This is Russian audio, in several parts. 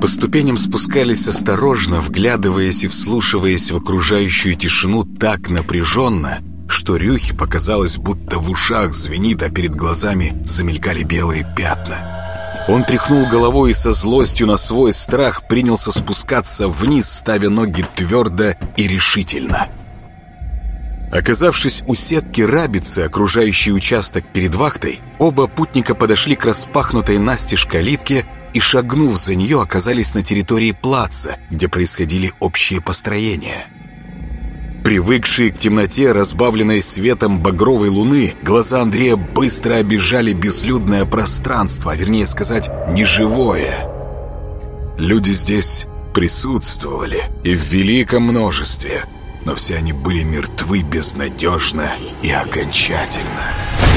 По ступеням спускались осторожно, вглядываясь и вслушиваясь в окружающую тишину так напряженно, что Рюхе показалось, будто в ушах звенит, а перед глазами замелькали белые пятна. Он тряхнул головой и со злостью на свой страх принялся спускаться вниз, ставя ноги твердо и решительно. Оказавшись у сетки рабицы, окружающей участок перед вахтой, оба путника подошли к распахнутой настежь калитке и, шагнув за нее, оказались на территории плаца, где происходили общие построения. Привыкшие к темноте, разбавленной светом багровой луны, глаза Андрея быстро обижали безлюдное пространство, а вернее сказать, неживое. Люди здесь присутствовали и в великом множестве, но все они были мертвы безнадежно и окончательно.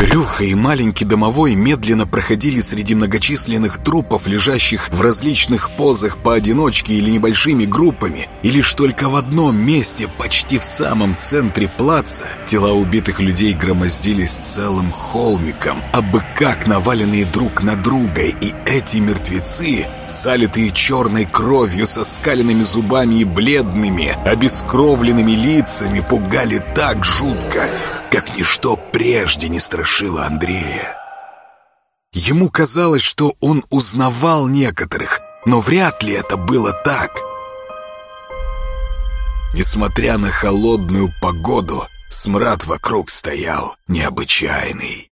Рюха и маленький домовой медленно проходили среди многочисленных трупов, лежащих в различных позах поодиночке или небольшими группами, и лишь только в одном месте, почти в самом центре плаца, тела убитых людей громоздились целым холмиком, абы как наваленные друг на друга, и эти мертвецы, залитые черной кровью, со скаленными зубами и бледными, обескровленными лицами, пугали так жутко, как ничто прежде не страшило Андрея. Ему казалось, что он узнавал некоторых, но вряд ли это было так. Несмотря на холодную погоду, смрад вокруг стоял необычайный.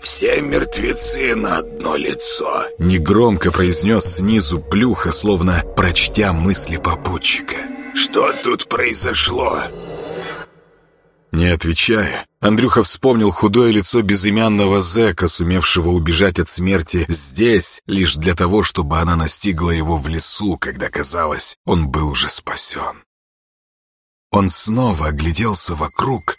«Все мертвецы на одно лицо», — негромко произнес снизу плюха, словно прочтя мысли попутчика. «Что тут произошло?» Не отвечая, Андрюха вспомнил худое лицо безымянного зэка, сумевшего убежать от смерти здесь, лишь для того, чтобы она настигла его в лесу, когда, казалось, он был уже спасен. Он снова огляделся вокруг.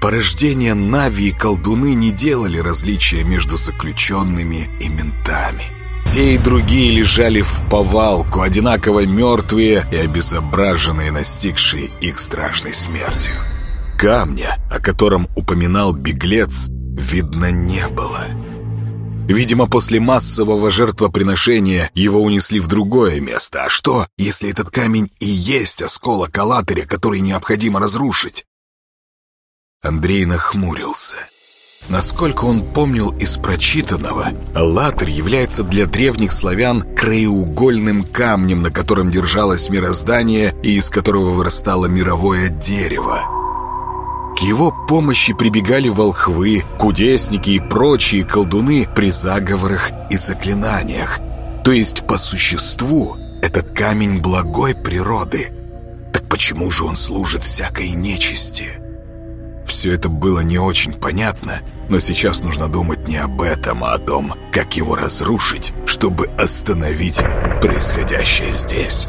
Порождения Нави и колдуны не делали различия между заключенными и ментами. Те и другие лежали в повалку, одинаково мертвые и обезображенные, настигшие их страшной смертью. Камня, о котором упоминал беглец, видно не было. Видимо, после массового жертвоприношения его унесли в другое место. А что, если этот камень и есть осколок Алатыря, который необходимо разрушить? Андрей нахмурился. Насколько он помнил из прочитанного, Аллатырь является для древних славян краеугольным камнем, на котором держалось мироздание и из которого вырастало мировое дерево. Его помощи прибегали волхвы, кудесники и прочие колдуны при заговорах и заклинаниях. То есть, по существу, этот камень благой природы. Так почему же он служит всякой нечисти? Все это было не очень понятно, но сейчас нужно думать не об этом, а о том, как его разрушить, чтобы остановить происходящее здесь.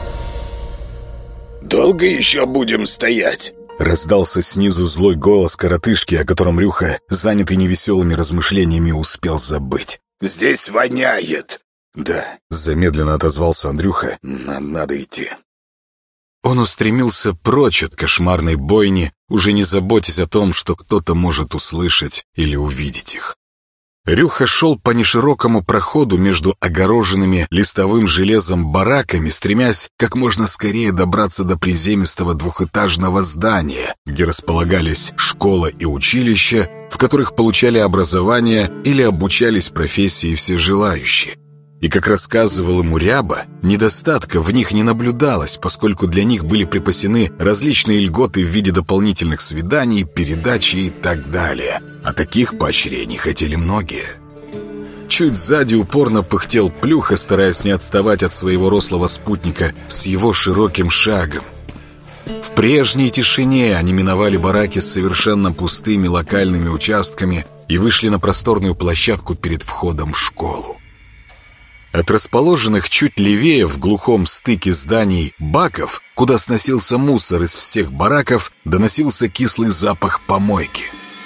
«Долго еще будем стоять?» Раздался снизу злой голос коротышки, о котором Рюха, занятый невеселыми размышлениями, успел забыть. «Здесь воняет!» «Да», — замедленно отозвался Андрюха, — «надо идти». Он устремился прочь от кошмарной бойни, уже не заботясь о том, что кто-то может услышать или увидеть их. Рюха шел по неширокому проходу между огороженными листовым железом бараками, стремясь как можно скорее добраться до приземистого двухэтажного здания, где располагались школа и училище, в которых получали образование или обучались профессии все желающие. И, как рассказывал ему Ряба, недостатка в них не наблюдалось, поскольку для них были припасены различные льготы в виде дополнительных свиданий, передачи и так далее. А таких поощрений хотели многие. Чуть сзади упорно пыхтел Плюха, стараясь не отставать от своего рослого спутника с его широким шагом. В прежней тишине они миновали бараки с совершенно пустыми локальными участками и вышли на просторную площадку перед входом в школу. От расположенных чуть левее в глухом стыке зданий баков, куда сносился мусор из всех бараков, доносился кислый запах помойки.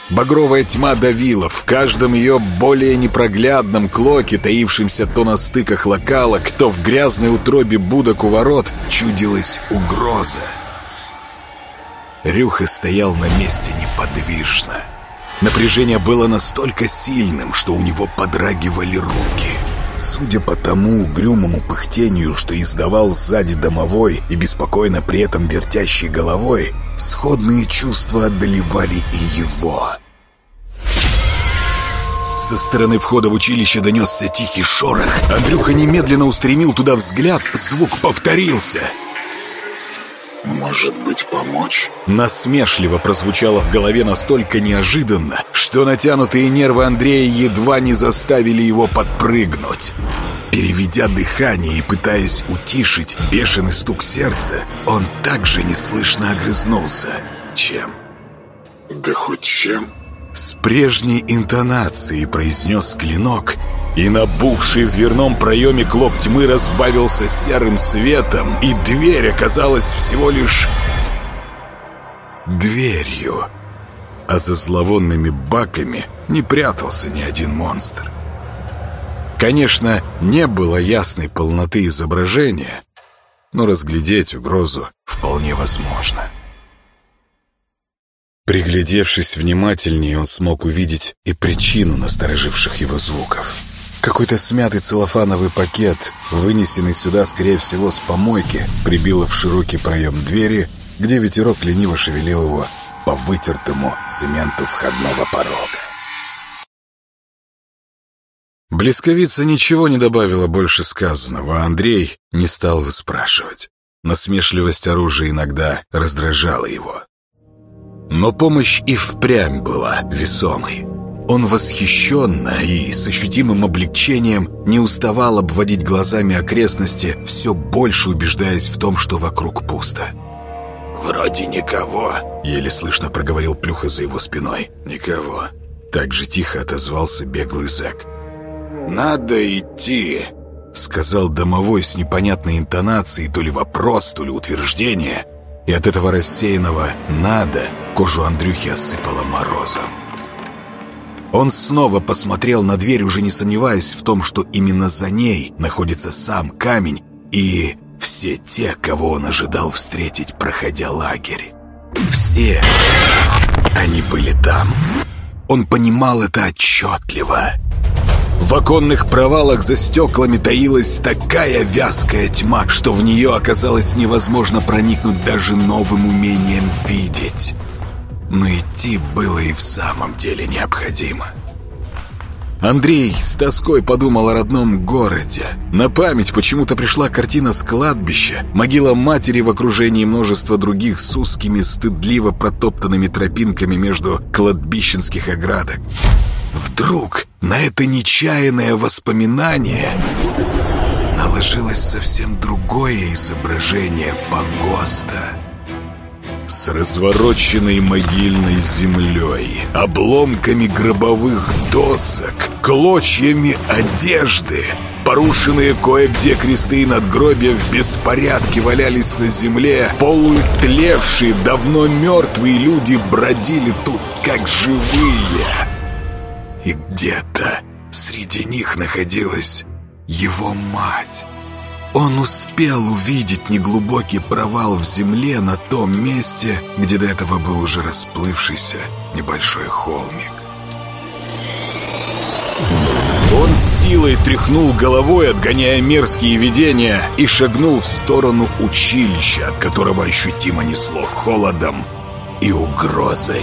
Багровая тьма давила, в каждом ее более непроглядном клоке, таившемся то на стыках локалок, то в грязной утробе будок у ворот, чудилась угроза. Рюха стоял на месте неподвижно. Напряжение было настолько сильным, что у него подрагивали руки — Судя по тому угрюмому пыхтению, что издавал сзади домовой и беспокойно при этом вертящей головой, сходные чувства одолевали и его. Со стороны входа в училище донесся тихий шорох. Андрюха немедленно устремил туда взгляд, звук повторился — «Может быть, помочь?» Насмешливо прозвучало в голове настолько неожиданно, что натянутые нервы Андрея едва не заставили его подпрыгнуть. Переведя дыхание и пытаясь утишить бешеный стук сердца, он также неслышно огрызнулся. Чем? «Да хоть чем?» С прежней интонацией произнес клинок и набухший в дверном проеме клок тьмы разбавился серым светом, и дверь оказалась всего лишь дверью. А за зловонными баками не прятался ни один монстр. Конечно, не было ясной полноты изображения, но разглядеть угрозу вполне возможно. Приглядевшись внимательнее, он смог увидеть и причину настороживших его звуков. Какой-то смятый целлофановый пакет, вынесенный сюда, скорее всего, с помойки, прибило в широкий проем двери, где ветерок лениво шевелил его по вытертому цементу входного порога. Блесковица ничего не добавила больше сказанного, а Андрей не стал выспрашивать. Насмешливость оружия иногда раздражала его. Но помощь и впрямь была весомой. Он восхищенно и с ощутимым облегчением не уставал обводить глазами окрестности, все больше убеждаясь в том, что вокруг пусто. «Вроде никого», — еле слышно проговорил Плюха за его спиной. «Никого». Так же тихо отозвался беглый зэк. «Надо идти», — сказал домовой с непонятной интонацией, то ли вопрос, то ли утверждение. И от этого рассеянного «надо» кожу Андрюхи осыпало морозом. Он снова посмотрел на дверь, уже не сомневаясь в том, что именно за ней находится сам камень и все те, кого он ожидал встретить, проходя лагерь. Все они были там. Он понимал это отчетливо. В оконных провалах за стеклами таилась такая вязкая тьма, что в нее оказалось невозможно проникнуть даже новым умением видеть. Но идти было и в самом деле необходимо. Андрей с тоской подумал о родном городе. На память почему-то пришла картина с кладбища, могила матери в окружении множества других с узкими, стыдливо протоптанными тропинками между кладбищенских оградок. Вдруг на это нечаянное воспоминание наложилось совсем другое изображение погоста с развороченной могильной землей, обломками гробовых досок, клочьями одежды. Порушенные кое-где кресты и надгробия в беспорядке валялись на земле. Полуистлевшие, давно мертвые люди бродили тут, как живые. И где-то среди них находилась его мать. Он успел увидеть неглубокий провал в земле на том месте, где до этого был уже расплывшийся небольшой холмик. Он с силой тряхнул головой, отгоняя мерзкие видения, и шагнул в сторону училища, от которого ощутимо несло холодом и угрозой.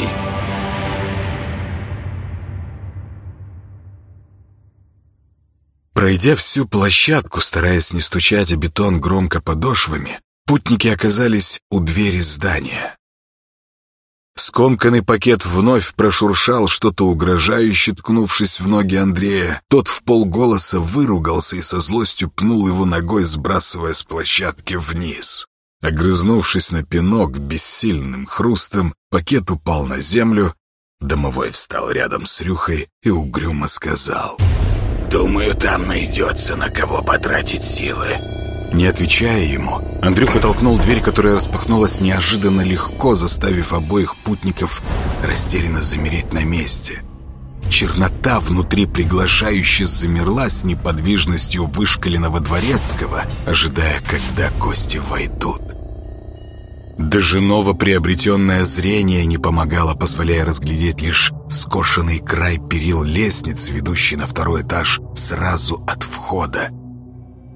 Пройдя всю площадку, стараясь не стучать о бетон громко подошвами, путники оказались у двери здания. Скомканный пакет вновь прошуршал, что-то угрожающе ткнувшись в ноги Андрея. Тот в полголоса выругался и со злостью пнул его ногой, сбрасывая с площадки вниз. Огрызнувшись на пинок бессильным хрустом, пакет упал на землю. Домовой встал рядом с Рюхой и угрюмо сказал — Думаю, там найдется на кого потратить силы. Не отвечая ему, Андрюха толкнул дверь, которая распахнулась неожиданно легко, заставив обоих путников растерянно замереть на месте. Чернота внутри приглашающе замерла с неподвижностью вышкаленного дворецкого, ожидая, когда гости войдут. Даже новоприобретенное зрение не помогало, позволяя разглядеть лишь скошенный край перил лестницы, ведущей на второй этаж сразу от входа.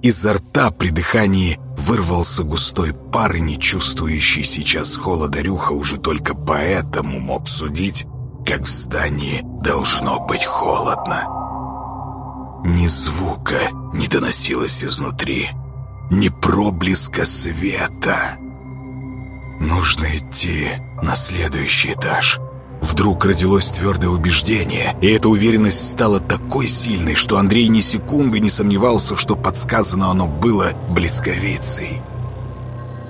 Изо рта при дыхании вырвался густой пар, не чувствующий сейчас холода Рюха уже только поэтому мог судить, как в здании должно быть холодно. Ни звука не доносилось изнутри, ни проблеска света. Нужно идти на следующий этаж. Вдруг родилось твердое убеждение, и эта уверенность стала такой сильной, что Андрей ни секунды не сомневался, что подсказано оно было близковицей.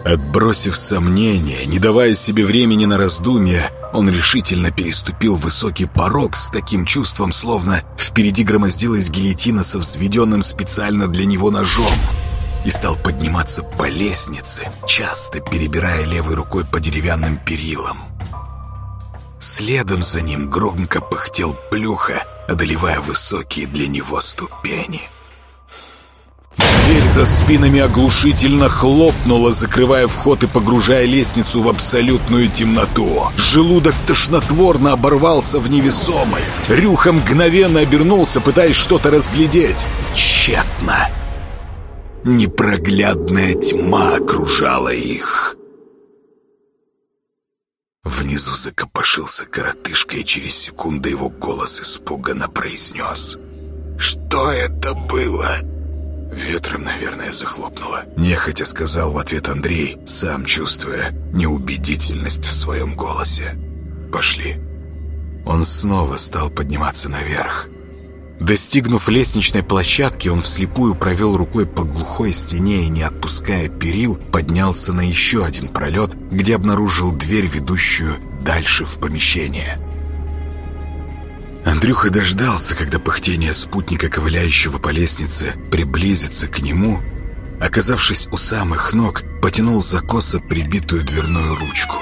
Отбросив сомнения, не давая себе времени на раздумья, он решительно переступил высокий порог с таким чувством, словно впереди громоздилась гильотина со взведенным специально для него ножом и стал подниматься по лестнице, часто перебирая левой рукой по деревянным перилам. Следом за ним громко пыхтел плюха, одолевая высокие для него ступени. Дверь за спинами оглушительно хлопнула, закрывая вход и погружая лестницу в абсолютную темноту. Желудок тошнотворно оборвался в невесомость. Рюха мгновенно обернулся, пытаясь что-то разглядеть. Тщетно. Непроглядная тьма окружала их. Внизу закопошился коротышка, и через секунду его голос испуганно произнес. «Что это было?» «Ветром, наверное, захлопнуло», — нехотя сказал в ответ Андрей, сам чувствуя неубедительность в своем голосе. «Пошли». Он снова стал подниматься наверх. Достигнув лестничной площадки, он вслепую провел рукой по глухой стене и, не отпуская перил, поднялся на еще один пролет, где обнаружил дверь, ведущую дальше в помещение. Андрюха дождался, когда пыхтение спутника, ковыляющего по лестнице, приблизится к нему. Оказавшись у самых ног, потянул за косо прибитую дверную ручку.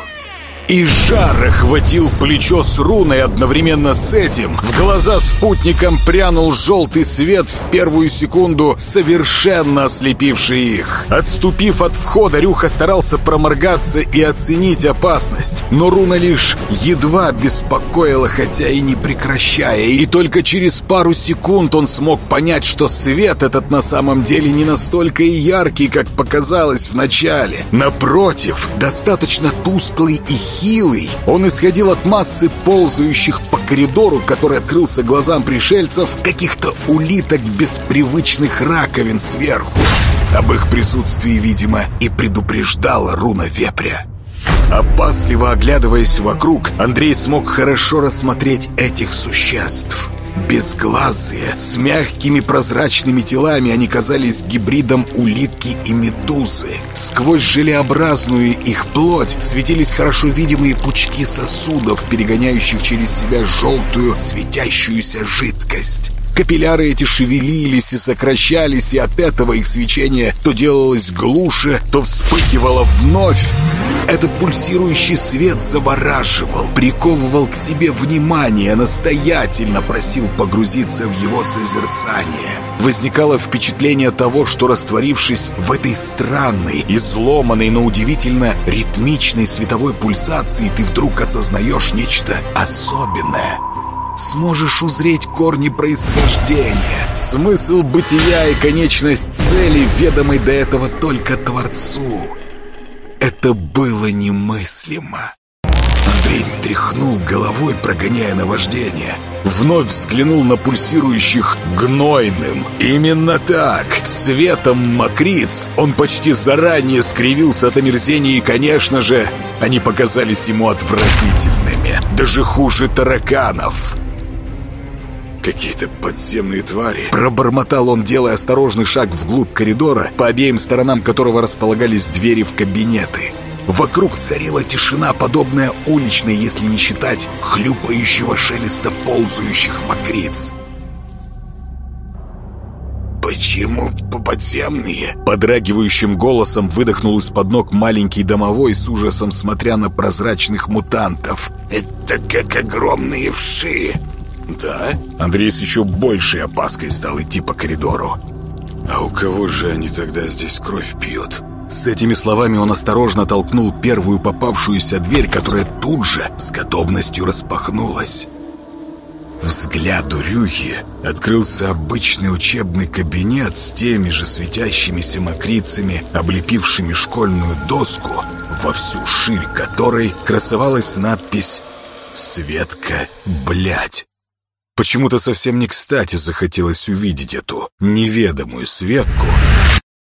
И жар охватил плечо с руной одновременно с этим. В глаза спутникам прянул желтый свет в первую секунду, совершенно ослепивший их. Отступив от входа, Рюха старался проморгаться и оценить опасность. Но руна лишь едва беспокоила, хотя и не прекращая. И только через пару секунд он смог понять, что свет этот на самом деле не настолько и яркий, как показалось вначале. Напротив, достаточно тусклый и хилый. Он исходил от массы ползающих по коридору, который открылся глазам пришельцев, каких-то улиток без привычных раковин сверху. Об их присутствии, видимо, и предупреждала руна вепря. Опасливо оглядываясь вокруг, Андрей смог хорошо рассмотреть этих существ. Безглазые, с мягкими прозрачными телами они казались гибридом улитки и медузы. Сквозь желеобразную их плоть светились хорошо видимые пучки сосудов, перегоняющих через себя желтую светящуюся жидкость. Капилляры эти шевелились и сокращались, и от этого их свечение то делалось глуше, то вспыхивало вновь. Этот пульсирующий свет завораживал, приковывал к себе внимание, настоятельно просил погрузиться в его созерцание. Возникало впечатление того, что растворившись в этой странной, изломанной, но удивительно ритмичной световой пульсации, ты вдруг осознаешь нечто особенное — сможешь узреть корни происхождения, смысл бытия и конечность цели, ведомой до этого только Творцу. Это было немыслимо. Андрей тряхнул головой, прогоняя наваждение. Вновь взглянул на пульсирующих гнойным. Именно так, светом мокриц, он почти заранее скривился от омерзения, и, конечно же, они показались ему отвратительными. Даже хуже тараканов. Какие-то подземные твари. Пробормотал он, делая осторожный шаг вглубь коридора, по обеим сторонам которого располагались двери в кабинеты. Вокруг царила тишина, подобная уличной, если не считать хлюпающего шелеста ползающих мокриц. «Почему подземные?» Подрагивающим голосом выдохнул из-под ног маленький домовой с ужасом, смотря на прозрачных мутантов. «Это как огромные вши!» «Да?» Андрей с еще большей опаской стал идти по коридору. «А у кого же они тогда здесь кровь пьют?» С этими словами он осторожно толкнул первую попавшуюся дверь, которая тут же с готовностью распахнулась. Взгляду Рюхи открылся обычный учебный кабинет с теми же светящимися мокрицами, облепившими школьную доску, во всю ширь которой красовалась надпись «Светка, блядь». Почему-то совсем не кстати захотелось увидеть эту неведомую Светку.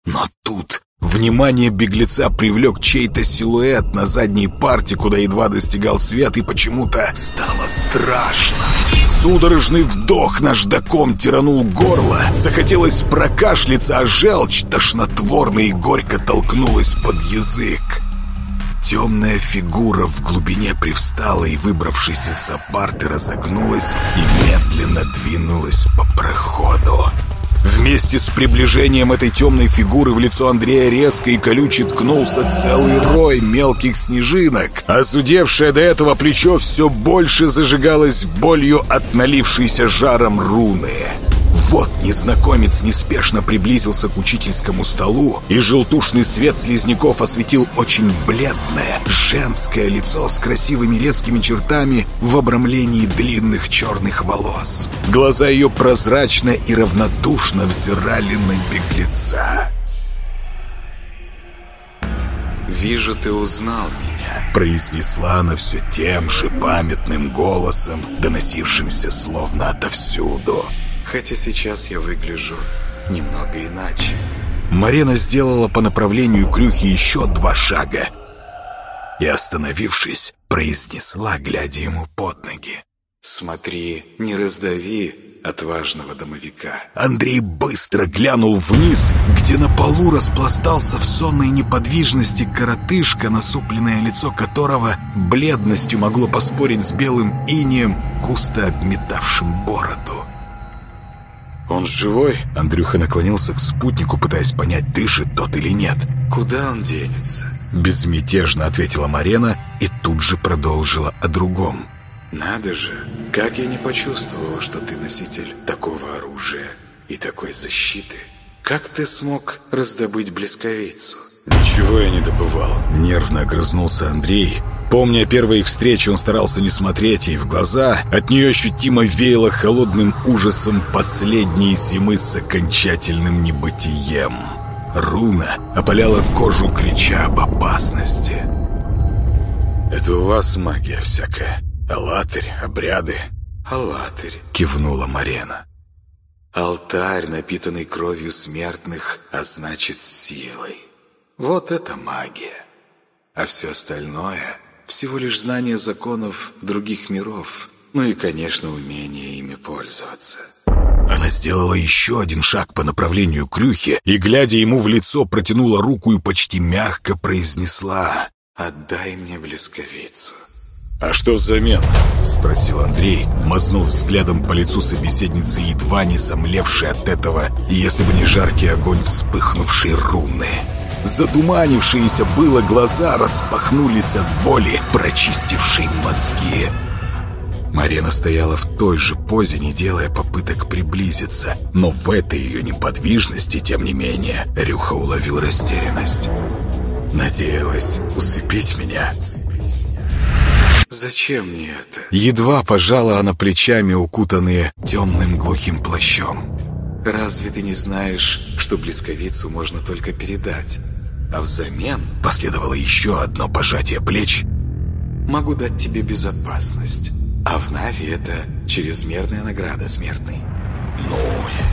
Но тут внимание беглеца привлек чей-то силуэт на задней парте, куда едва достигал свет, и почему-то стало страшно. Судорожный вдох наждаком тиранул горло. Захотелось прокашляться, а желчь тошнотворно и горько толкнулась под язык. Темная фигура в глубине привстала и, выбравшись из-за парты, разогнулась и медленно двинулась по проходу. Вместе с приближением этой темной фигуры в лицо Андрея резко и колюче ткнулся целый рой мелких снежинок, а судевшее до этого плечо все больше зажигалось болью от налившейся жаром руны. Вот незнакомец неспешно приблизился к учительскому столу, и желтушный свет слизняков осветил очень бледное, женское лицо с красивыми резкими чертами в обрамлении длинных черных волос. Глаза ее прозрачно и равнодушно взирали на беглеца. «Вижу, ты узнал меня», — произнесла она все тем же памятным голосом, доносившимся словно отовсюду. Хотя сейчас я выгляжу немного иначе. Марина сделала по направлению Крюхи еще два шага и, остановившись, произнесла, глядя ему под ноги. «Смотри, не раздави отважного домовика». Андрей быстро глянул вниз, где на полу распластался в сонной неподвижности коротышка, насупленное лицо которого бледностью могло поспорить с белым инием, густо обметавшим бороду. «Он живой?» Андрюха наклонился к спутнику, пытаясь понять, дышит тот или нет. «Куда он денется?» Безмятежно ответила Марена и тут же продолжила о другом. «Надо же, как я не почувствовала, что ты носитель такого оружия и такой защиты. Как ты смог раздобыть блесковицу?» «Ничего я не добывал», — нервно огрызнулся Андрей, Помня первые их встречи, он старался не смотреть ей в глаза. От нее ощутимо веяло холодным ужасом последней зимы с окончательным небытием. Руна опаляла кожу, крича об опасности. «Это у вас магия всякая? Алатырь, обряды?» «Алатырь», — кивнула Марена. «Алтарь, напитанный кровью смертных, а значит силой. Вот это магия. А все остальное всего лишь знание законов других миров, ну и, конечно, умение ими пользоваться. Она сделала еще один шаг по направлению к Крюхе и, глядя ему в лицо, протянула руку и почти мягко произнесла «Отдай мне блесковицу». «А что взамен?» — спросил Андрей, мазнув взглядом по лицу собеседницы, едва не сомлевшей от этого, если бы не жаркий огонь вспыхнувшей руны. Задуманившиеся было глаза распахнулись от боли, прочистившей мозги. Марина стояла в той же позе, не делая попыток приблизиться. Но в этой ее неподвижности, тем не менее, Рюха уловил растерянность. Надеялась усыпить меня. «Зачем мне это?» Едва пожала она плечами, укутанные темным глухим плащом. «Разве ты не знаешь, что близковицу можно только передать?» А взамен последовало еще одно пожатие плеч. «Могу дать тебе безопасность, а в Нави это чрезмерная награда смертный». Ну,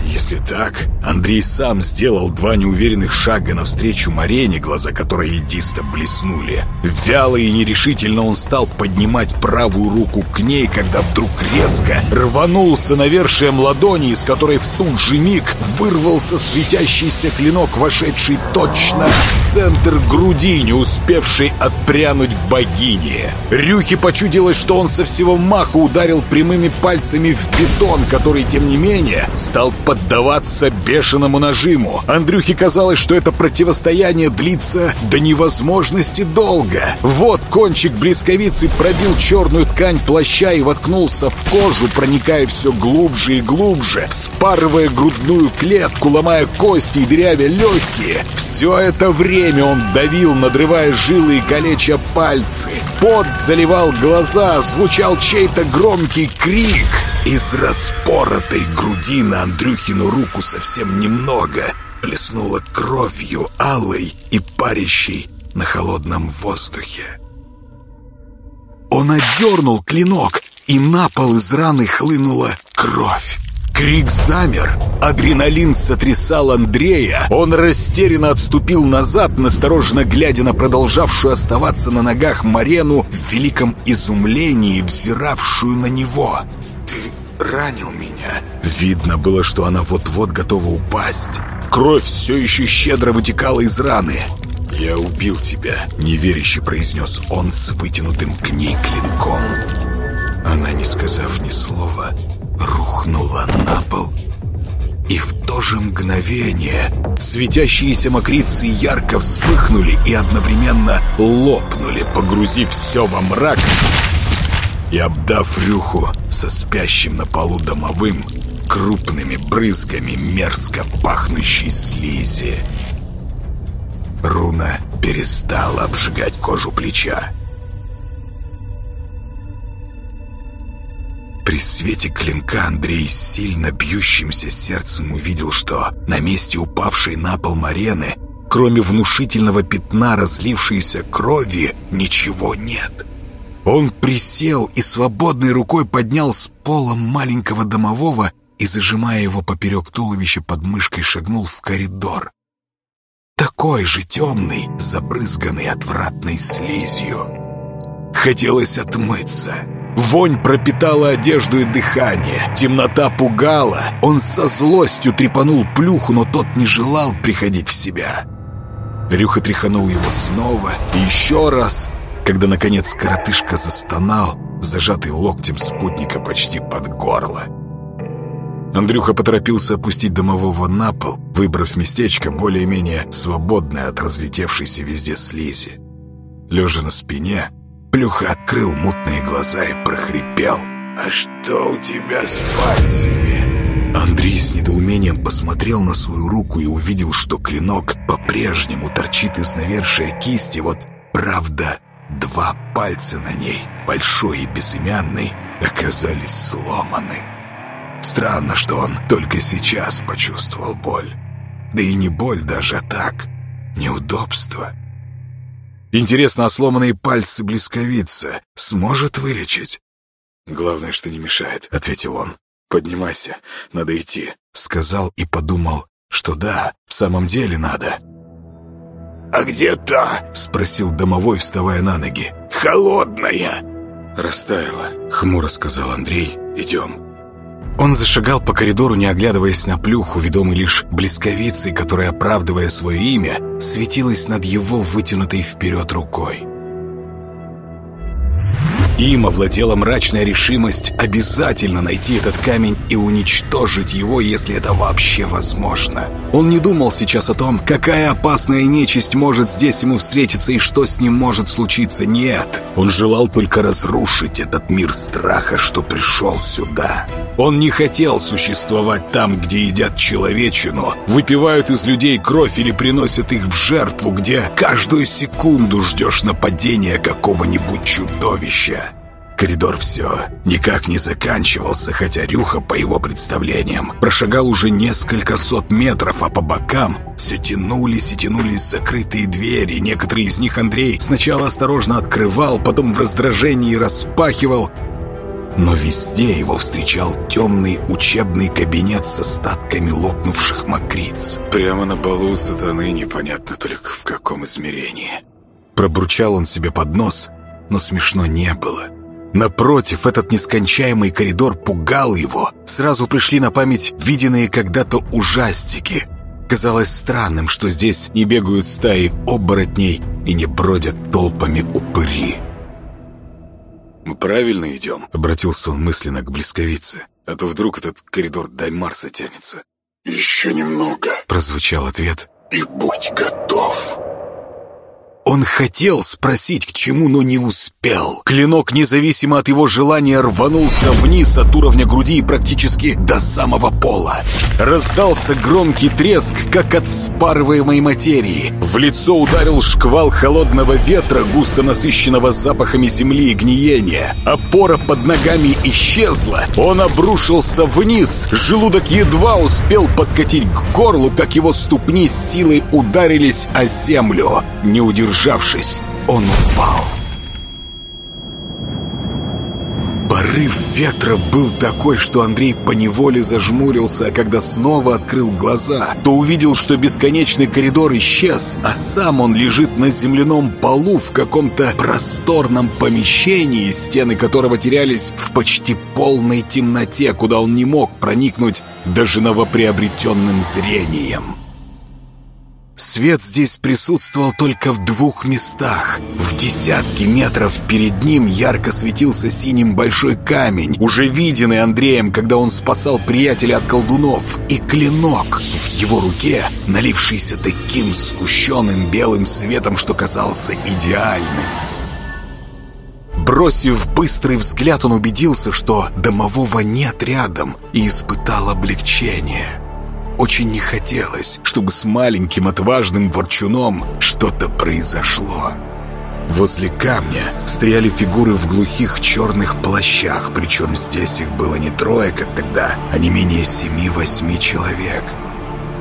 если так, Андрей сам сделал два неуверенных шага навстречу Марене, глаза которой льдисто блеснули. Вяло и нерешительно он стал поднимать правую руку к ней, когда вдруг резко рванулся навершием ладони, из которой в тот же миг вырвался светящийся клинок, вошедший точно в центр груди, не успевший отпрянуть богине. Рюхе почудилось, что он со всего маха ударил прямыми пальцами в бетон, который, тем не менее, стал поддаваться бешеному нажиму. Андрюхе казалось, что это противостояние длится до невозможности долго. Вот кончик блесковицы пробил черную ткань плаща и воткнулся в кожу, проникая все глубже и глубже, спарывая грудную клетку, ломая кости и дырявя легкие. Все это время он давил, надрывая жилы и калеча пальцы. Пот заливал глаза, звучал чей-то громкий крик — Из распоротой груди на Андрюхину руку совсем немного плеснула кровью алой и парящей на холодном воздухе. Он отдернул клинок, и на пол из раны хлынула кровь. Крик замер. Адреналин сотрясал Андрея. Он растерянно отступил назад, настороженно глядя на продолжавшую оставаться на ногах Марену в великом изумлении, взиравшую на него. «Ты ранил меня?» Видно было, что она вот-вот готова упасть. Кровь все еще щедро вытекала из раны. «Я убил тебя», — неверяще произнес он с вытянутым к ней клинком. Она, не сказав ни слова, рухнула на пол. И в то же мгновение светящиеся мокрицы ярко вспыхнули и одновременно лопнули, погрузив все во мрак и обдав рюху со спящим на полу домовым крупными брызгами мерзко пахнущей слизи. Руна перестала обжигать кожу плеча. При свете клинка Андрей с сильно бьющимся сердцем увидел, что на месте упавшей на пол Марены, кроме внушительного пятна разлившейся крови, ничего нет. Он присел и свободной рукой поднял с пола маленького домового и, зажимая его поперек туловища под мышкой, шагнул в коридор. Такой же темный, забрызганный отвратной слизью. Хотелось отмыться. Вонь пропитала одежду и дыхание. Темнота пугала. Он со злостью трепанул плюху, но тот не желал приходить в себя. Рюха тряханул его снова еще раз, когда, наконец, коротышка застонал, зажатый локтем спутника почти под горло. Андрюха поторопился опустить домового на пол, выбрав местечко более-менее свободное от разлетевшейся везде слизи. Лежа на спине, Плюха открыл мутные глаза и прохрипел. «А что у тебя с пальцами?» Андрей с недоумением посмотрел на свою руку и увидел, что клинок по-прежнему торчит из навершия кисти. Вот, правда, два пальца на ней, большой и безымянный, оказались сломаны. Странно, что он только сейчас почувствовал боль. Да и не боль даже, а так, неудобство. Интересно, а сломанные пальцы близковица сможет вылечить? «Главное, что не мешает», — ответил он. «Поднимайся, надо идти», — сказал и подумал, что да, в самом деле надо. «А где та?» — спросил домовой, вставая на ноги. «Холодная!» «Растаяла», — хмуро сказал Андрей. «Идем». Он зашагал по коридору, не оглядываясь на плюху, ведомый лишь блесковицей, которая, оправдывая свое имя, светилась над его вытянутой вперед рукой. Им овладела мрачная решимость обязательно найти этот камень и уничтожить его, если это вообще возможно. Он не думал сейчас о том, какая опасная нечисть может здесь ему встретиться и что с ним может случиться. Нет, он желал только разрушить этот мир страха, что пришел сюда. Он не хотел существовать там, где едят человечину, выпивают из людей кровь или приносят их в жертву, где каждую секунду ждешь нападения какого-нибудь чудовища. Коридор все никак не заканчивался, хотя Рюха, по его представлениям, прошагал уже несколько сот метров, а по бокам все тянулись и тянулись закрытые двери. Некоторые из них Андрей сначала осторожно открывал, потом в раздражении распахивал, но везде его встречал темный учебный кабинет с остатками лопнувших мокриц. Прямо на балу сатаны непонятно только в каком измерении. Пробурчал он себе под нос, но смешно не было. Напротив, этот нескончаемый коридор пугал его. Сразу пришли на память виденные когда-то ужастики. Казалось странным, что здесь не бегают стаи оборотней и не бродят толпами упыри. «Мы правильно идем?» — обратился он мысленно к близковице. «А то вдруг этот коридор до Марса тянется». «Еще немного», — прозвучал ответ. «И будь готов». Он хотел спросить, к чему, но не успел. Клинок, независимо от его желания, рванулся вниз от уровня груди практически до самого пола. Раздался громкий треск, как от вспарываемой материи. В лицо ударил шквал холодного ветра, густо насыщенного запахами земли и гниения. Опора под ногами исчезла. Он обрушился вниз. Желудок едва успел подкатить к горлу, как его ступни с силой ударились о землю. Не удержавшись, он упал. Порыв ветра был такой, что Андрей поневоле зажмурился, а когда снова открыл глаза, то увидел, что бесконечный коридор исчез, а сам он лежит на земляном полу в каком-то просторном помещении, стены которого терялись в почти полной темноте, куда он не мог проникнуть даже новоприобретенным зрением. Свет здесь присутствовал только в двух местах. В десятки метров перед ним ярко светился синим большой камень, уже виденный Андреем, когда он спасал приятеля от колдунов, и клинок в его руке, налившийся таким сгущенным белым светом, что казался идеальным. Бросив быстрый взгляд, он убедился, что домового нет рядом, и испытал облегчение — очень не хотелось, чтобы с маленьким отважным ворчуном что-то произошло. Возле камня стояли фигуры в глухих черных плащах, причем здесь их было не трое, как тогда, а не менее семи-восьми человек.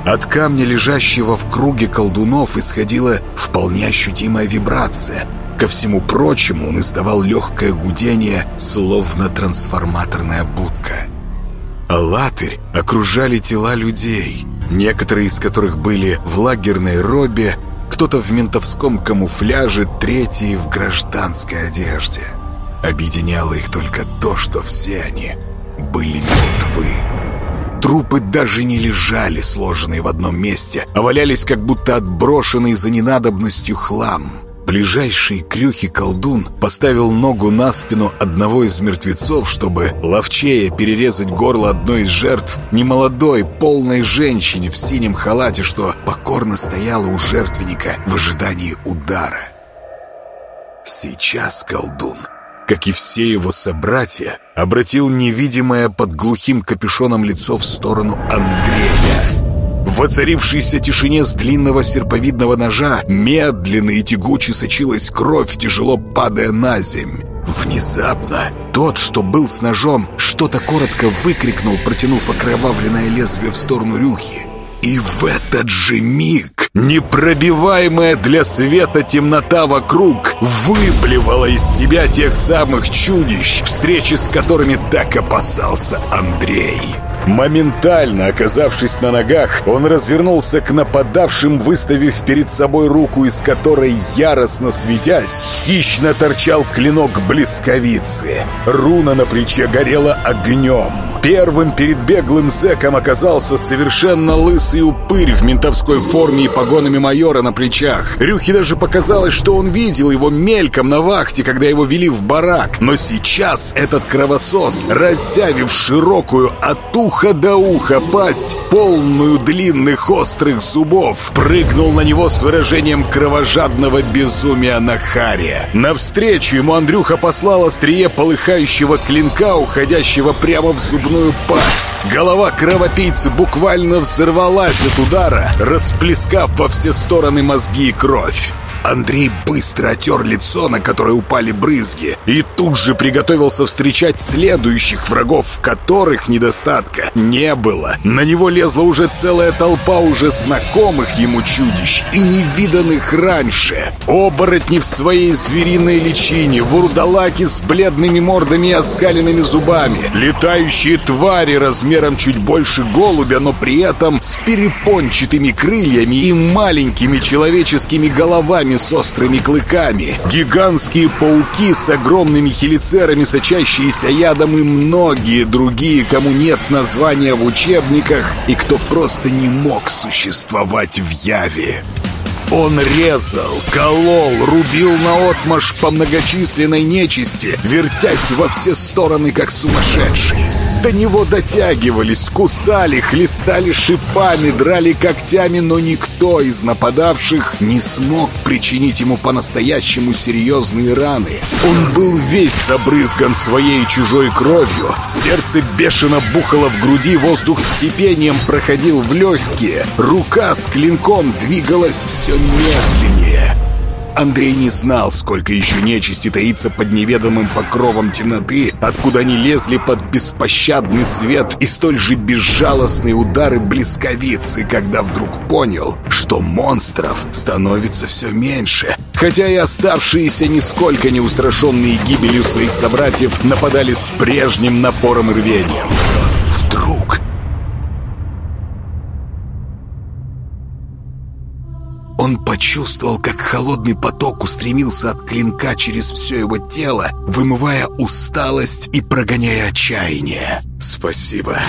От камня, лежащего в круге колдунов, исходила вполне ощутимая вибрация. Ко всему прочему он издавал легкое гудение, словно трансформаторная будка. Алатырь окружали тела людей, некоторые из которых были в лагерной робе, кто-то в ментовском камуфляже, третий в гражданской одежде. Объединяло их только то, что все они были мертвы. Трупы даже не лежали, сложенные в одном месте, а валялись, как будто отброшенный за ненадобностью хлам – Ближайший крюхи колдун поставил ногу на спину одного из мертвецов, чтобы ловчее перерезать горло одной из жертв, немолодой, полной женщине в синем халате, что покорно стояла у жертвенника в ожидании удара. Сейчас колдун, как и все его собратья, обратил невидимое под глухим капюшоном лицо в сторону Андрея. В воцарившейся тишине с длинного серповидного ножа медленно и тягуче сочилась кровь, тяжело падая на земь. Внезапно тот, что был с ножом, что-то коротко выкрикнул, протянув окровавленное лезвие в сторону Рюхи. И в этот же миг непробиваемая для света темнота вокруг выплевала из себя тех самых чудищ, встречи с которыми так опасался Андрей. Моментально оказавшись на ногах, он развернулся к нападавшим, выставив перед собой руку, из которой, яростно светясь, хищно торчал клинок блесковицы. Руна на плече горела огнем. Первым перед беглым зэком оказался совершенно лысый упырь в ментовской форме и погонами майора на плечах. Рюхе даже показалось, что он видел его мельком на вахте, когда его вели в барак. Но сейчас этот кровосос, разявив широкую от уха до уха пасть, полную длинных острых зубов, прыгнул на него с выражением кровожадного безумия на харе. Навстречу ему Андрюха послал острие полыхающего клинка, уходящего прямо в зубную зубную пасть. Голова кровопийца буквально взорвалась от удара, расплескав во все стороны мозги и кровь. Андрей быстро отер лицо, на которое упали брызги, и тут же приготовился встречать следующих врагов, в которых недостатка не было. На него лезла уже целая толпа уже знакомых ему чудищ и невиданных раньше. Оборотни в своей звериной личине, вурдалаки с бледными мордами и оскаленными зубами, летающие твари размером чуть больше голубя, но при этом с перепончатыми крыльями и маленькими человеческими головами тварями с острыми клыками, гигантские пауки с огромными хелицерами, сочащиеся ядом и многие другие, кому нет названия в учебниках и кто просто не мог существовать в Яве. Он резал, колол, рубил наотмашь по многочисленной нечисти, вертясь во все стороны, как сумасшедший. До него дотягивались, кусали, хлестали шипами, драли когтями, но никто из нападавших не смог причинить ему по-настоящему серьезные раны. Он был весь забрызган своей чужой кровью, сердце бешено бухало в груди, воздух с сипением проходил в легкие, рука с клинком двигалась все медленнее. Андрей не знал, сколько еще нечисти таится под неведомым покровом темноты, откуда они лезли под беспощадный свет и столь же безжалостные удары блесковицы, когда вдруг понял, что монстров становится все меньше. Хотя и оставшиеся нисколько не устрашенные гибелью своих собратьев нападали с прежним напором и рвением. Он почувствовал, как холодный поток устремился от клинка через все его тело, вымывая усталость и прогоняя отчаяние. «Спасибо!»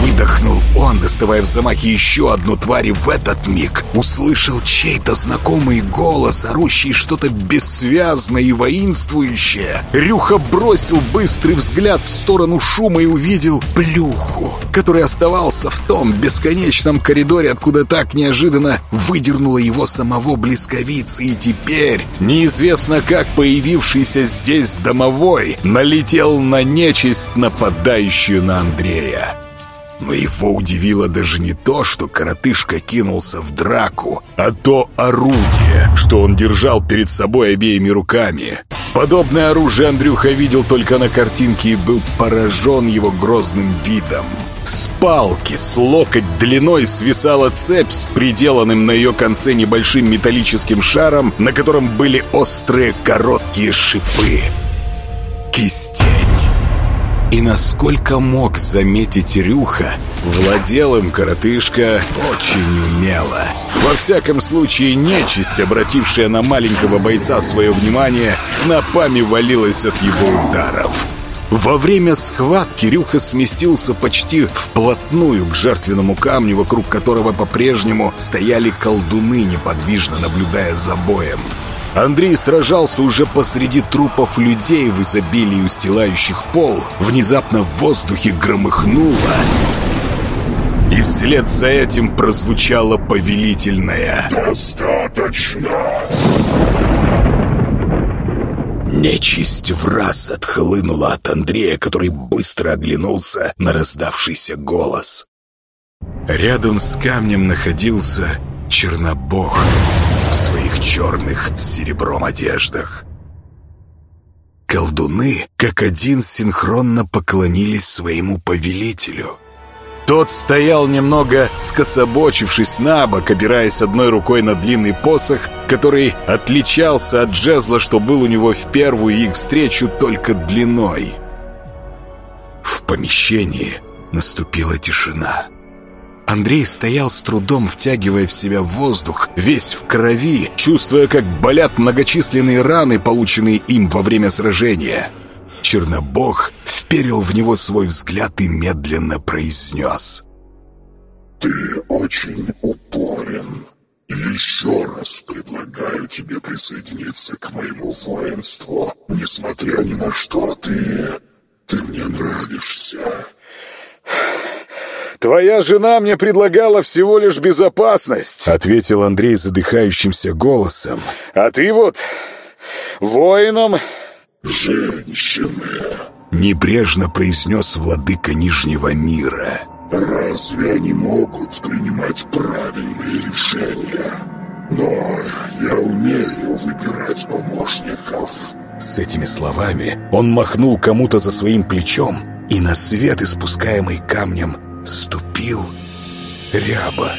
Выдохнул он, доставая в замахе еще одну тварь, и в этот миг услышал чей-то знакомый голос, орущий что-то бессвязное и воинствующее. Рюха бросил быстрый взгляд в сторону шума и увидел плюху, который оставался в том бесконечном коридоре, откуда так неожиданно выдернула его самого близковицы, и теперь, неизвестно как появившийся здесь домовой, налетел на нечисть, нападающую на Андрея. Но его удивило даже не то, что коротышка кинулся в драку, а то орудие, что он держал перед собой обеими руками. Подобное оружие Андрюха видел только на картинке и был поражен его грозным видом. С палки с локоть длиной свисала цепь с приделанным на ее конце небольшим металлическим шаром, на котором были острые короткие шипы. Кистень. И насколько мог заметить Рюха, владел им коротышка очень умело. Во всяком случае, нечисть, обратившая на маленького бойца свое внимание, снопами валилась от его ударов. Во время схватки Рюха сместился почти вплотную к жертвенному камню, вокруг которого по-прежнему стояли колдуны, неподвижно наблюдая за боем. Андрей сражался уже посреди трупов людей в изобилии устилающих пол. Внезапно в воздухе громыхнуло. И вслед за этим прозвучало повелительное «Достаточно!» Нечисть в раз отхлынула от Андрея, который быстро оглянулся на раздавшийся голос. Рядом с камнем находился Чернобог в своих черных с серебром одеждах. Колдуны, как один, синхронно поклонились своему повелителю. Тот стоял немного скособочившись на бок, опираясь одной рукой на длинный посох, который отличался от жезла, что был у него в первую их встречу только длиной. В помещении наступила тишина. Андрей стоял с трудом, втягивая в себя воздух, весь в крови, чувствуя, как болят многочисленные раны, полученные им во время сражения. Чернобог вперил в него свой взгляд и медленно произнес. «Ты очень упорен. Еще раз предлагаю тебе присоединиться к моему воинству. Несмотря ни на что, ты... ты мне нравишься». «Твоя жена мне предлагала всего лишь безопасность», — ответил Андрей задыхающимся голосом. «А ты вот воином...» «Женщины...» — небрежно произнес владыка Нижнего мира. «Разве они могут принимать правильные решения? Но я умею выбирать помощников». С этими словами он махнул кому-то за своим плечом, и на свет, испускаемый камнем, ступил ряба.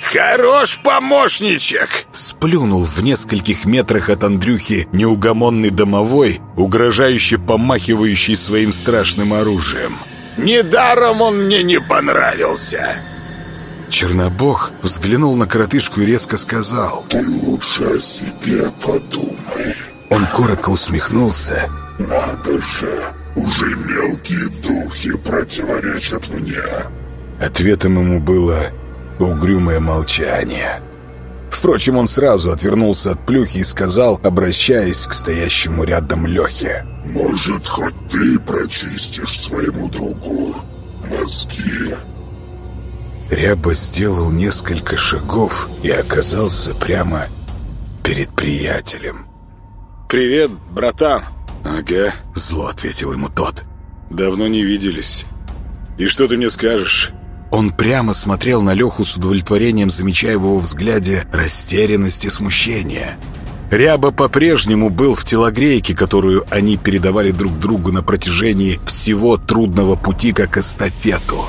«Хорош, помощничек!» Сплюнул в нескольких метрах от Андрюхи неугомонный домовой, угрожающе помахивающий своим страшным оружием. «Недаром он мне не понравился!» Чернобог взглянул на коротышку и резко сказал «Ты лучше о себе подумай». Он коротко усмехнулся. «Надо же, уже мелкие духи противоречат мне». Ответом ему было угрюмое молчание. Впрочем, он сразу отвернулся от плюхи и сказал, обращаясь к стоящему рядом Лехе. Может, хоть ты прочистишь своему другу мозги?» Ряба сделал несколько шагов и оказался прямо перед приятелем. «Привет, братан!» «Ага», — зло ответил ему тот. «Давно не виделись. И что ты мне скажешь?» Он прямо смотрел на Леху с удовлетворением, замечая в его взгляде растерянность и смущение. Ряба по-прежнему был в телогрейке, которую они передавали друг другу на протяжении всего трудного пути, как эстафету.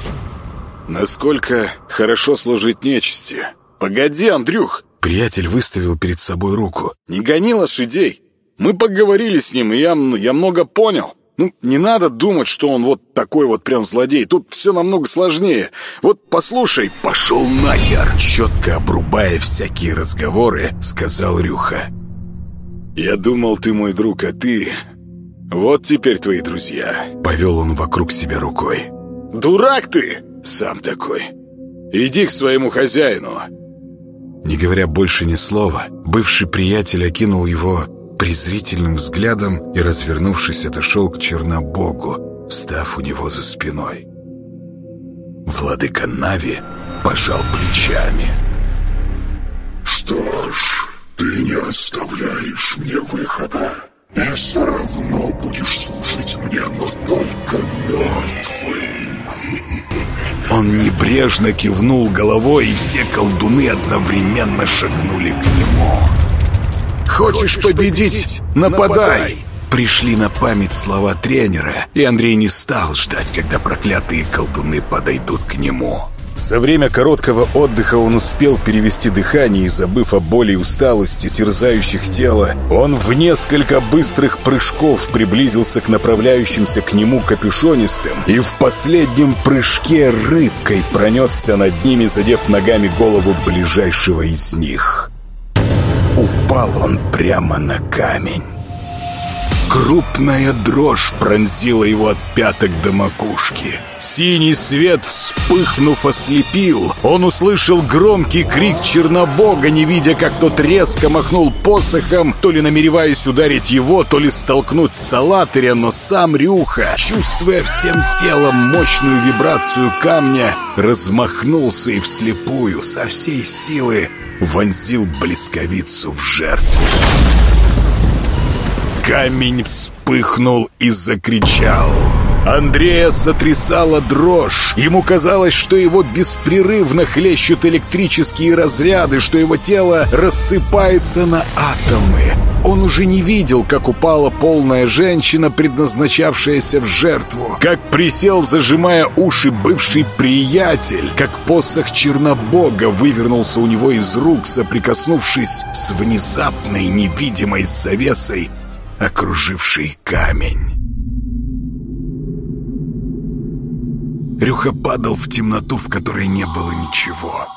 «Насколько хорошо служить нечисти?» «Погоди, Андрюх!» Приятель выставил перед собой руку. «Не гони лошадей! Мы поговорили с ним, и я, я много понял. Ну, не надо думать, что он вот такой вот прям злодей. Тут все намного сложнее. Вот послушай, пошел нахер, четко обрубая всякие разговоры, сказал Рюха. Я думал, ты мой друг, а ты... Вот теперь твои друзья. Повел он вокруг себя рукой. Дурак ты! Сам такой. Иди к своему хозяину. Не говоря больше ни слова, бывший приятель окинул его презрительным взглядом и, развернувшись, отошел к Чернобогу, встав у него за спиной. Владыка Нави пожал плечами. «Что ж, ты не оставляешь мне выхода, и все равно будешь служить мне, но только мертвым». Он небрежно кивнул головой, и все колдуны одновременно шагнули к нему. Хочешь победить? Нападай!» Пришли на память слова тренера, и Андрей не стал ждать, когда проклятые колдуны подойдут к нему. За время короткого отдыха он успел перевести дыхание и, забыв о боли и усталости, терзающих тело, он в несколько быстрых прыжков приблизился к направляющимся к нему капюшонистым и в последнем прыжке рыбкой пронесся над ними, задев ногами голову ближайшего из них. Упал он прямо на камень. Крупная дрожь пронзила его от пяток до макушки. Синий свет, вспыхнув, ослепил. Он услышал громкий крик Чернобога, не видя, как тот резко махнул посохом, то ли намереваясь ударить его, то ли столкнуть Салатыря, но сам Рюха, чувствуя всем телом мощную вибрацию камня, размахнулся и вслепую, со всей силы, вонзил блесковицу в жертву. Камень вспыхнул и закричал. Андрея сотрясала дрожь. Ему казалось, что его беспрерывно хлещут электрические разряды, что его тело рассыпается на атомы. Он уже не видел, как упала полная женщина, предназначавшаяся в жертву, как присел, зажимая уши, бывший приятель, как посох Чернобога вывернулся у него из рук, соприкоснувшись с внезапной невидимой завесой, окружившей камень. Рюха падал в темноту, в которой не было ничего.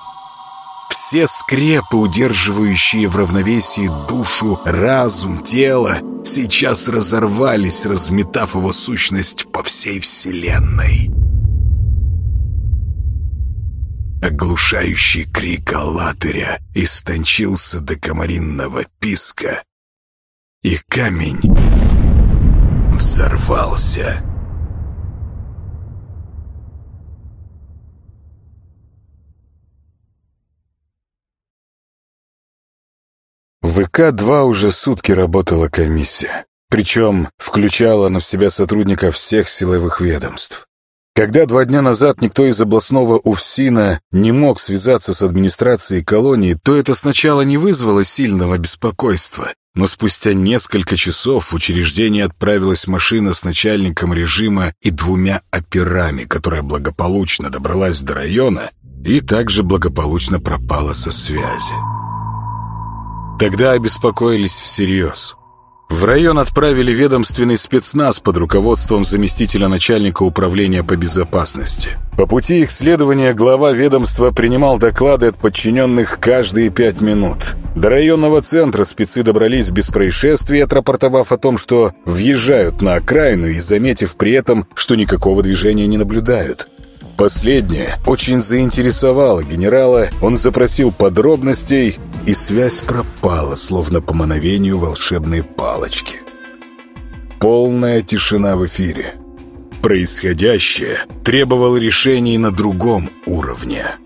Все скрепы, удерживающие в равновесии душу, разум, тело, сейчас разорвались, разметав его сущность по всей вселенной. Оглушающий крик Аллатыря истончился до комаринного писка, и камень взорвался. В ВК-2 уже сутки работала комиссия. Причем включала она в себя сотрудников всех силовых ведомств. Когда два дня назад никто из областного УФСИНа не мог связаться с администрацией колонии, то это сначала не вызвало сильного беспокойства. Но спустя несколько часов в учреждение отправилась машина с начальником режима и двумя операми, которая благополучно добралась до района и также благополучно пропала со связи. Тогда обеспокоились всерьез. В район отправили ведомственный спецназ под руководством заместителя начальника управления по безопасности. По пути их следования глава ведомства принимал доклады от подчиненных каждые пять минут. До районного центра спецы добрались без происшествий, отрапортовав о том, что въезжают на окраину и заметив при этом, что никакого движения не наблюдают. Последнее очень заинтересовало генерала, он запросил подробностей, и связь пропала, словно по мановению волшебной палочки. полная тишина в эфире. Происходящее требовало решений на другом уровне.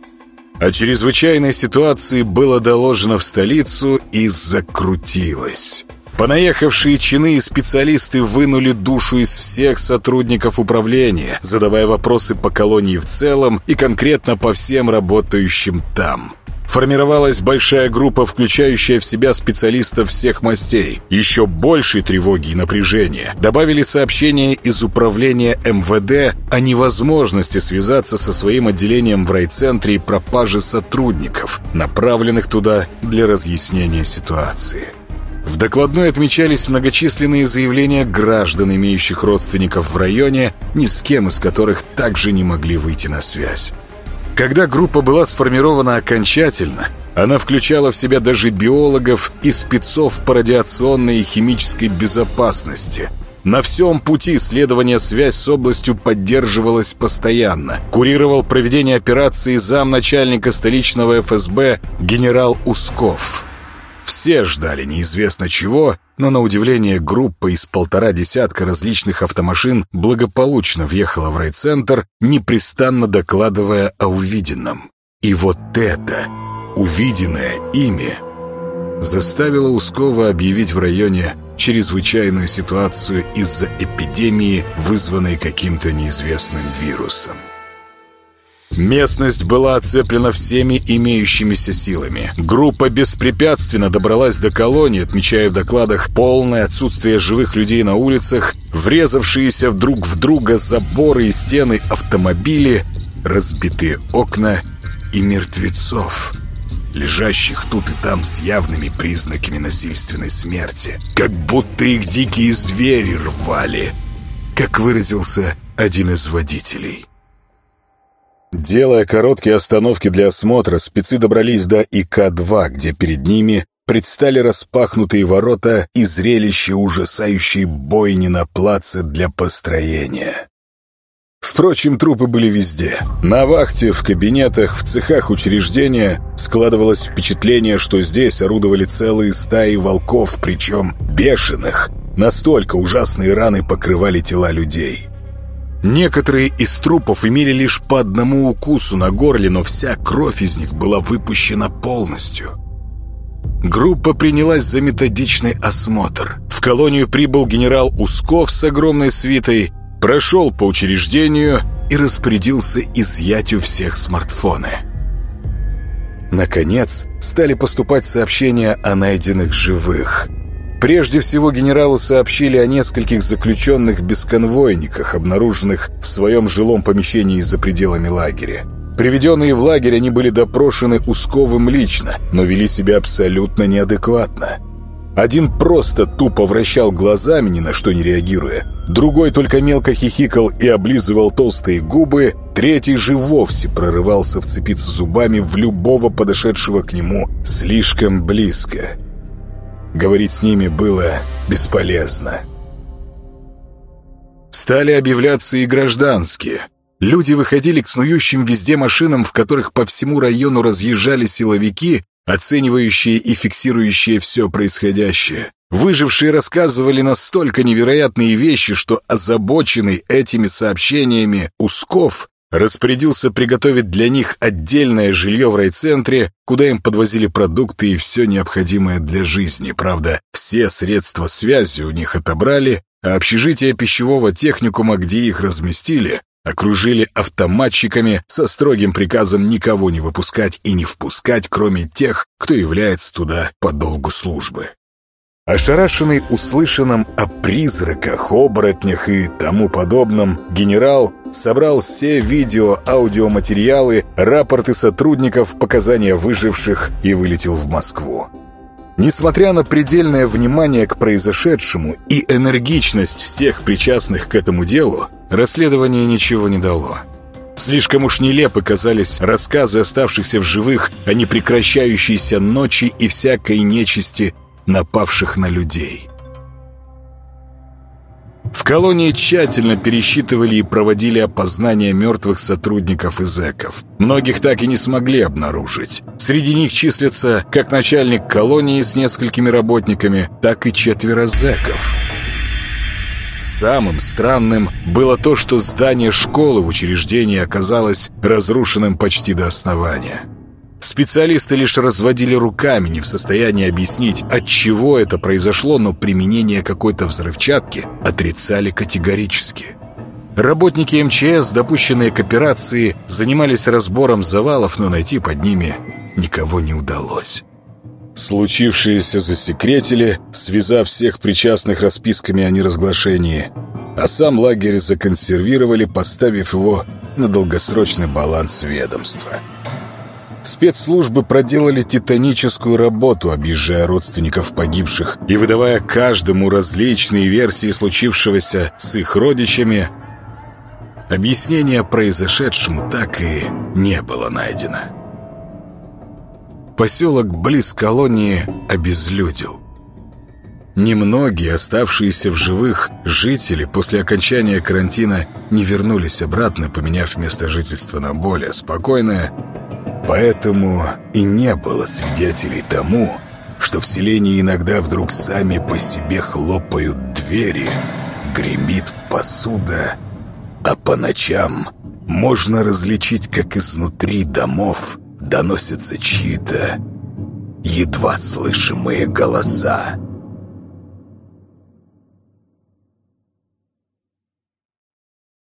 О чрезвычайной ситуации было доложено в столицу и закрутилось. Понаехавшие чины и специалисты вынули душу из всех сотрудников управления, задавая вопросы по колонии в целом и конкретно по всем работающим там. Формировалась большая группа, включающая в себя специалистов всех мастей. Еще большей тревоги и напряжения добавили сообщения из управления МВД о невозможности связаться со своим отделением в райцентре и пропаже сотрудников, направленных туда для разъяснения ситуации. В докладной отмечались многочисленные заявления граждан, имеющих родственников в районе, ни с кем из которых также не могли выйти на связь. Когда группа была сформирована окончательно, она включала в себя даже биологов и спецов по радиационной и химической безопасности. На всем пути следования связь с областью поддерживалась постоянно. Курировал проведение операции замначальника столичного ФСБ генерал Усков. Все ждали неизвестно чего, но на удивление группа из полтора десятка различных автомашин благополучно въехала в райцентр, непрестанно докладывая о увиденном. И вот это, увиденное ими, заставило Ускова объявить в районе чрезвычайную ситуацию из-за эпидемии, вызванной каким-то неизвестным вирусом. Местность была оцеплена всеми имеющимися силами. Группа беспрепятственно добралась до колонии, отмечая в докладах полное отсутствие живых людей на улицах, врезавшиеся друг в друга заборы и стены автомобили, разбитые окна и мертвецов, лежащих тут и там с явными признаками насильственной смерти, как будто их дикие звери рвали, как выразился один из водителей. Делая короткие остановки для осмотра, спецы добрались до ИК-2, где перед ними предстали распахнутые ворота и зрелище ужасающей бойни на плаце для построения. Впрочем, трупы были везде. На вахте, в кабинетах, в цехах учреждения складывалось впечатление, что здесь орудовали целые стаи волков, причем бешеных. Настолько ужасные раны покрывали тела людей. Некоторые из трупов имели лишь по одному укусу на горле, но вся кровь из них была выпущена полностью. Группа принялась за методичный осмотр. В колонию прибыл генерал Усков с огромной свитой, прошел по учреждению и распорядился изъять у всех смартфоны. Наконец, стали поступать сообщения о найденных живых – Прежде всего генералу сообщили о нескольких заключенных-бесконвойниках, обнаруженных в своем жилом помещении за пределами лагеря. Приведенные в лагерь они были допрошены Усковым лично, но вели себя абсолютно неадекватно. Один просто тупо вращал глазами, ни на что не реагируя. Другой только мелко хихикал и облизывал толстые губы. Третий же вовсе прорывался вцепиться зубами в любого подошедшего к нему слишком близко. Говорить с ними было бесполезно. Стали объявляться и гражданские. Люди выходили к снующим везде машинам, в которых по всему району разъезжали силовики, оценивающие и фиксирующие все происходящее. Выжившие рассказывали настолько невероятные вещи, что озабоченный этими сообщениями Усков распорядился приготовить для них отдельное жилье в райцентре, куда им подвозили продукты и все необходимое для жизни. Правда, все средства связи у них отобрали, а общежитие пищевого техникума, где их разместили, окружили автоматчиками со строгим приказом никого не выпускать и не впускать, кроме тех, кто является туда по долгу службы. Ошарашенный услышанным о призраках, оборотнях и тому подобном, генерал собрал все видео, аудиоматериалы, рапорты сотрудников, показания выживших и вылетел в Москву. Несмотря на предельное внимание к произошедшему и энергичность всех причастных к этому делу, расследование ничего не дало. Слишком уж нелепы казались рассказы оставшихся в живых о непрекращающейся ночи и всякой нечисти, напавших на людей. В колонии тщательно пересчитывали и проводили опознание мертвых сотрудников и зэков. Многих так и не смогли обнаружить. Среди них числятся как начальник колонии с несколькими работниками, так и четверо зэков. Самым странным было то, что здание школы в учреждении оказалось разрушенным почти до основания. Специалисты лишь разводили руками, не в состоянии объяснить, от чего это произошло, но применение какой-то взрывчатки отрицали категорически. Работники МЧС, допущенные к операции, занимались разбором завалов, но найти под ними никого не удалось. Случившееся засекретили, связав всех причастных расписками о неразглашении, а сам лагерь законсервировали, поставив его на долгосрочный баланс ведомства. Спецслужбы проделали титаническую работу, объезжая родственников погибших и выдавая каждому различные версии случившегося с их родичами. Объяснения произошедшему так и не было найдено. Поселок близ колонии обезлюдил. Немногие оставшиеся в живых жители после окончания карантина не вернулись обратно, поменяв место жительства на более спокойное, Поэтому и не было свидетелей тому, что в селении иногда вдруг сами по себе хлопают двери, гремит посуда, а по ночам можно различить, как изнутри домов доносятся чьи-то едва слышимые голоса.